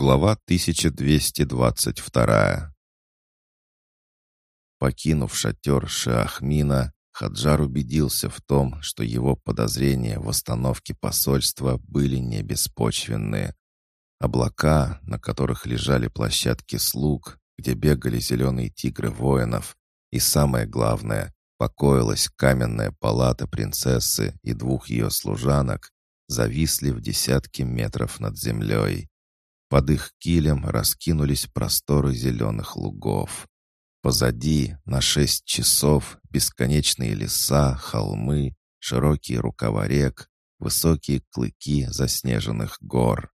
Глава 1222 Покинув шатер Шахмина, Хаджар убедился в том, что его подозрения в остановке посольства были не беспочвенны. Облака, на которых лежали площадки слуг, где бегали зеленые тигры воинов, и самое главное, покоилась каменная палата принцессы и двух ее служанок, зависли в десятки метров над землей. Под их килем раскинулись просторы зеленых лугов. Позади, на шесть часов, бесконечные леса, холмы, широкие рукава рек, высокие клыки заснеженных гор.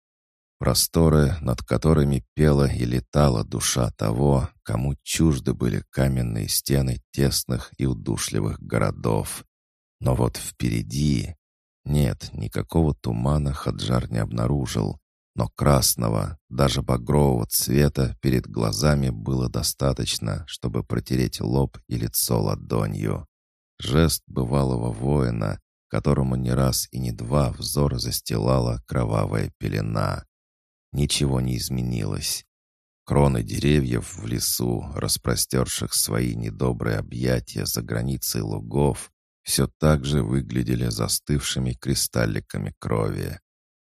Просторы, над которыми пела и летала душа того, кому чужды были каменные стены тесных и удушливых городов. Но вот впереди... Нет, никакого тумана Хаджар не обнаружил но красного, даже багрового цвета перед глазами было достаточно, чтобы протереть лоб и лицо ладонью. Жест бывалого воина, которому не раз и не два взор застилала кровавая пелена. Ничего не изменилось. Кроны деревьев в лесу, распростерших свои недобрые объятия за границей лугов, все так же выглядели застывшими кристалликами крови.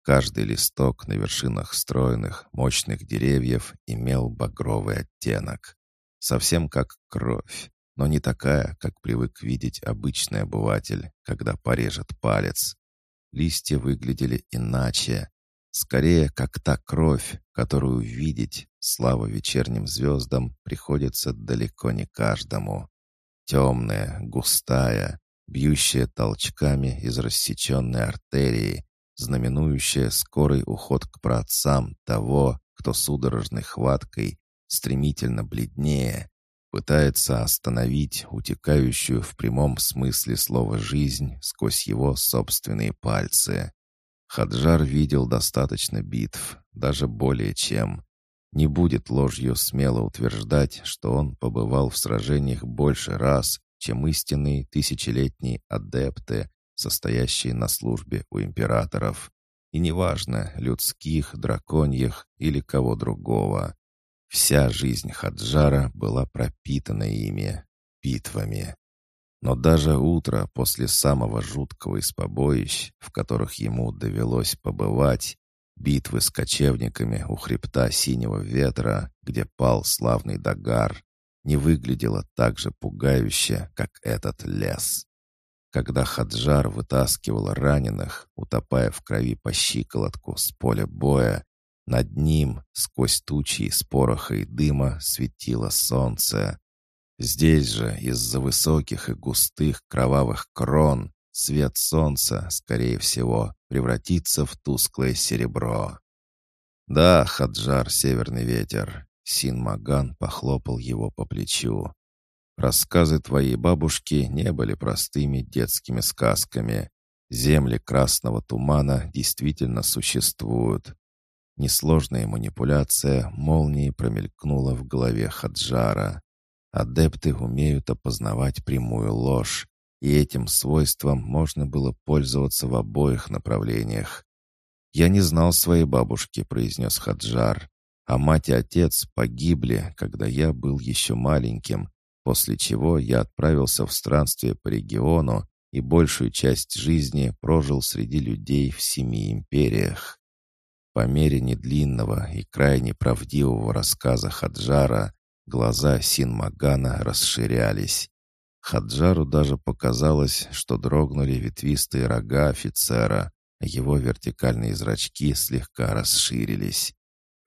Каждый листок на вершинах стройных, мощных деревьев имел багровый оттенок. Совсем как кровь, но не такая, как привык видеть обычный обыватель, когда порежет палец. Листья выглядели иначе, скорее как та кровь, которую видеть, слава вечерним звездам, приходится далеко не каждому. Темная, густая, бьющая толчками из рассеченной артерии, знаменующее скорый уход к праотцам того, кто судорожной хваткой, стремительно бледнее, пытается остановить утекающую в прямом смысле слова жизнь сквозь его собственные пальцы. Хаджар видел достаточно битв, даже более чем. Не будет ложью смело утверждать, что он побывал в сражениях больше раз, чем истинные тысячелетние адепты, состоящие на службе у императоров. И неважно, людских, драконьих или кого другого. Вся жизнь Хаджара была пропитана ими, битвами. Но даже утро после самого жуткого из побоищ, в которых ему довелось побывать, битвы с кочевниками у хребта Синего Ветра, где пал славный Дагар, не выглядело так же пугающе, как этот лес. Когда Хаджар вытаскивал раненых, утопая в крови по щиколотку с поля боя, над ним, сквозь тучи из пороха и дыма, светило солнце. Здесь же, из-за высоких и густых кровавых крон, свет солнца, скорее всего, превратится в тусклое серебро. «Да, Хаджар, северный ветер», — Син Маган похлопал его по плечу. Рассказы твоей бабушки не были простыми детскими сказками. Земли красного тумана действительно существуют. Несложная манипуляция молнией промелькнула в голове Хаджара. Адепты умеют опознавать прямую ложь, и этим свойством можно было пользоваться в обоих направлениях. «Я не знал своей бабушки», — произнес Хаджар. «А мать и отец погибли, когда я был еще маленьким, после чего я отправился в странствие по региону и большую часть жизни прожил среди людей в семи империях. По мере недлинного и крайне правдивого рассказа Хаджара глаза Синмагана расширялись. Хаджару даже показалось, что дрогнули ветвистые рога офицера, а его вертикальные зрачки слегка расширились.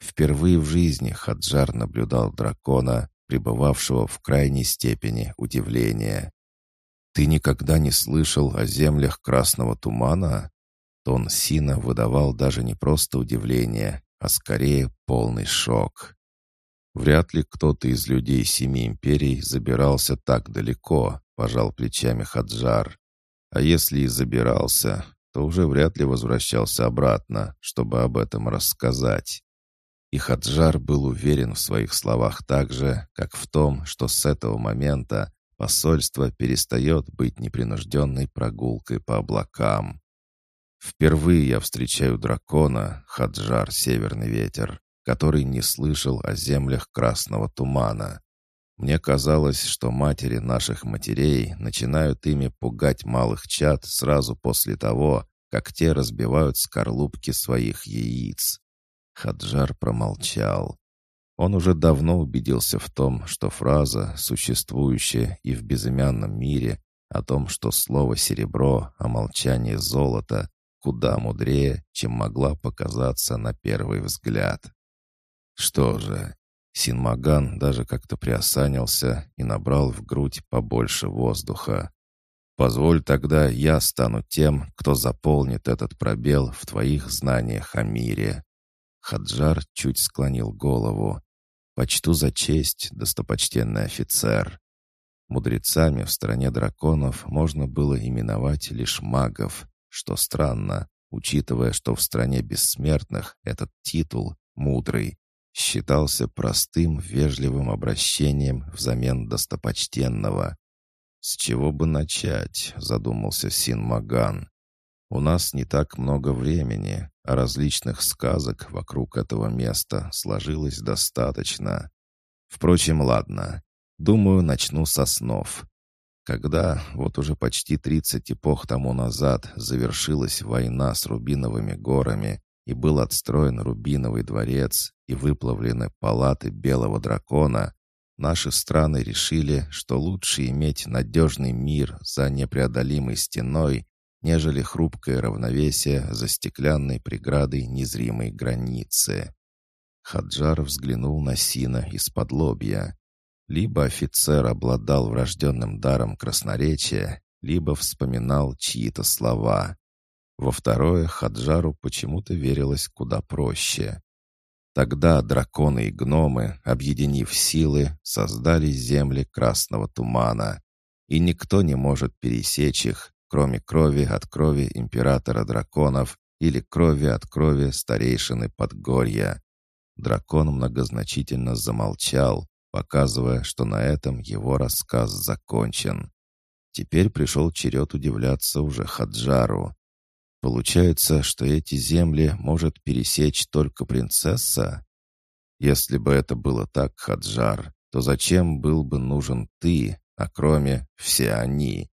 Впервые в жизни Хаджар наблюдал дракона, пребывавшего в крайней степени удивления. «Ты никогда не слышал о землях красного тумана?» Тон Сина выдавал даже не просто удивление, а скорее полный шок. «Вряд ли кто-то из людей Семи Империй забирался так далеко», — пожал плечами Хаджар. «А если и забирался, то уже вряд ли возвращался обратно, чтобы об этом рассказать. И Хаджар был уверен в своих словах так же, как в том, что с этого момента посольство перестает быть непринужденной прогулкой по облакам. «Впервые я встречаю дракона, Хаджар, Северный ветер. который не слышал о землях красного тумана. Мне казалось, что матери наших матерей начинают ими пугать малых чад сразу после того, как те разбивают скорлупки своих яиц. Хаджар промолчал. Он уже давно убедился в том, что фраза, существующая и в безымянном мире, о том, что слово «серебро», а молчание «золото» куда мудрее, чем могла показаться на первый взгляд. Что же, Синмаган даже как-то приосанился и набрал в грудь побольше воздуха. «Позволь тогда я стану тем, кто заполнит этот пробел в твоих знаниях о мире». Хаджар чуть склонил голову. «Почту за честь, достопочтенный офицер». Мудрецами в стране драконов можно было именовать лишь магов, что странно, учитывая, что в стране бессмертных этот титул, мудрый, считался простым вежливым обращением взамен достопочтенного. «С чего бы начать?» — задумался Син Маган. «У нас не так много времени, а различных сказок вокруг этого места сложилось достаточно. Впрочем, ладно. Думаю, начну со снов. Когда, вот уже почти 30 эпох тому назад, завершилась война с Рубиновыми горами и был отстроен Рубиновый дворец и выплавлены палаты Белого дракона, наши страны решили, что лучше иметь надежный мир за непреодолимой стеной, нежели хрупкое равновесие за стеклянной преградой незримой границы. Хаджар взглянул на Сина из-под лобья. Либо офицер обладал врожденным даром красноречия, либо вспоминал чьи-то слова. Во второе Хаджару почему-то верилось куда проще. Тогда драконы и гномы, объединив силы, создали земли красного тумана. И никто не может пересечь их, кроме крови от крови императора драконов или крови от крови старейшины Подгорья. Дракон многозначительно замолчал, показывая, что на этом его рассказ закончен. Теперь пришел черед удивляться уже Хаджару. Получается, что эти земли может пересечь только принцесса? Если бы это было так, Хаджар, то зачем был бы нужен ты, а кроме все они?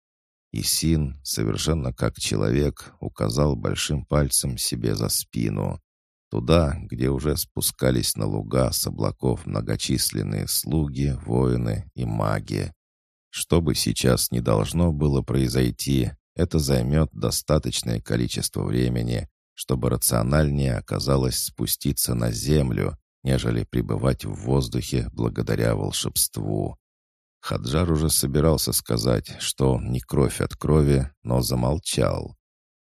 И Син, совершенно как человек, указал большим пальцем себе за спину. Туда, где уже спускались на луга с облаков многочисленные слуги, воины и маги. Что бы сейчас не должно было произойти, это займет достаточное количество времени, чтобы рациональнее оказалось спуститься на землю, нежели пребывать в воздухе благодаря волшебству. Хаджар уже собирался сказать, что не кровь от крови, но замолчал.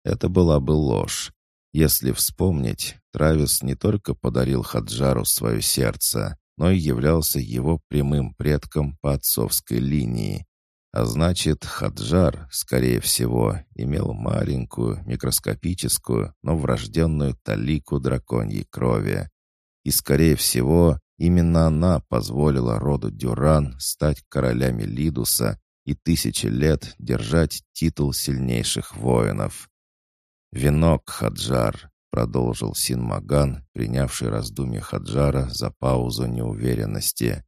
Это была бы ложь. Если вспомнить, Травис не только подарил Хаджару свое сердце, но и являлся его прямым предком по отцовской линии. А значит, Хаджар, скорее всего, имел маленькую, микроскопическую, но врожденную талику драконьей крови. И, скорее всего, именно она позволила роду Дюран стать королями Лидуса и тысячи лет держать титул сильнейших воинов. «Венок, Хаджар», — продолжил Синмаган, принявший раздумье Хаджара за паузу неуверенности.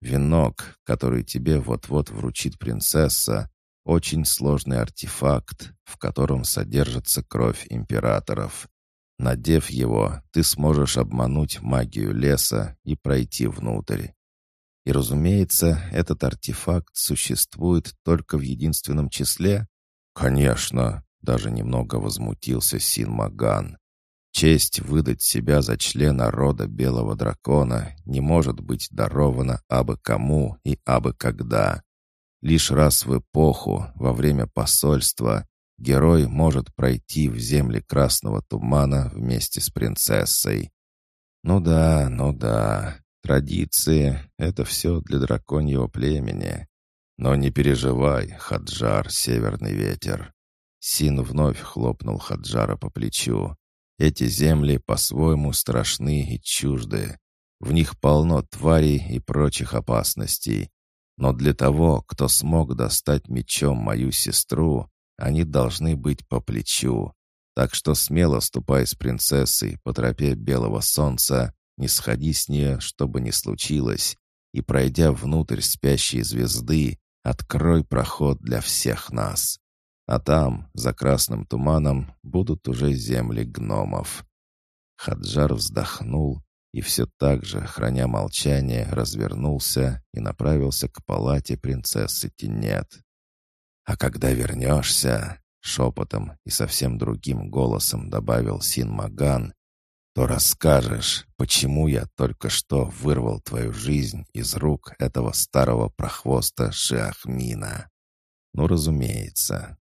«Венок, который тебе вот-вот вручит принцесса, очень сложный артефакт, в котором содержится кровь императоров. Надев его, ты сможешь обмануть магию леса и пройти внутрь. И, разумеется, этот артефакт существует только в единственном числе? Конечно, даже немного возмутился Син Маган. Честь выдать себя за члена рода Белого Дракона не может быть дарована абы кому и абы когда. Лишь раз в эпоху, во время посольства, герой может пройти в земли Красного Тумана вместе с принцессой. Ну да, ну да, традиции — это все для драконьего племени. Но не переживай, Хаджар, Северный Ветер. Син вновь хлопнул Хаджара по плечу. «Эти земли по-своему страшны и чужды. В них полно тварей и прочих опасностей. Но для того, кто смог достать мечом мою сестру, они должны быть по плечу. Так что смело ступай с принцессой по тропе белого солнца не сходи с нее, что бы ни случилось, и, пройдя внутрь спящей звезды, открой проход для всех нас. А там, за красным туманом, будут уже земли гномов». Хаджар вздохнул и все так же, храня молчание, развернулся и направился к палате принцессы Тинет. «А когда вернешься...» — шепотом и совсем другим голосом добавил Син Маган, то расскажешь, почему я только что вырвал твою жизнь из рук этого старого прохвоста Шиахмина. Ну, разумеется,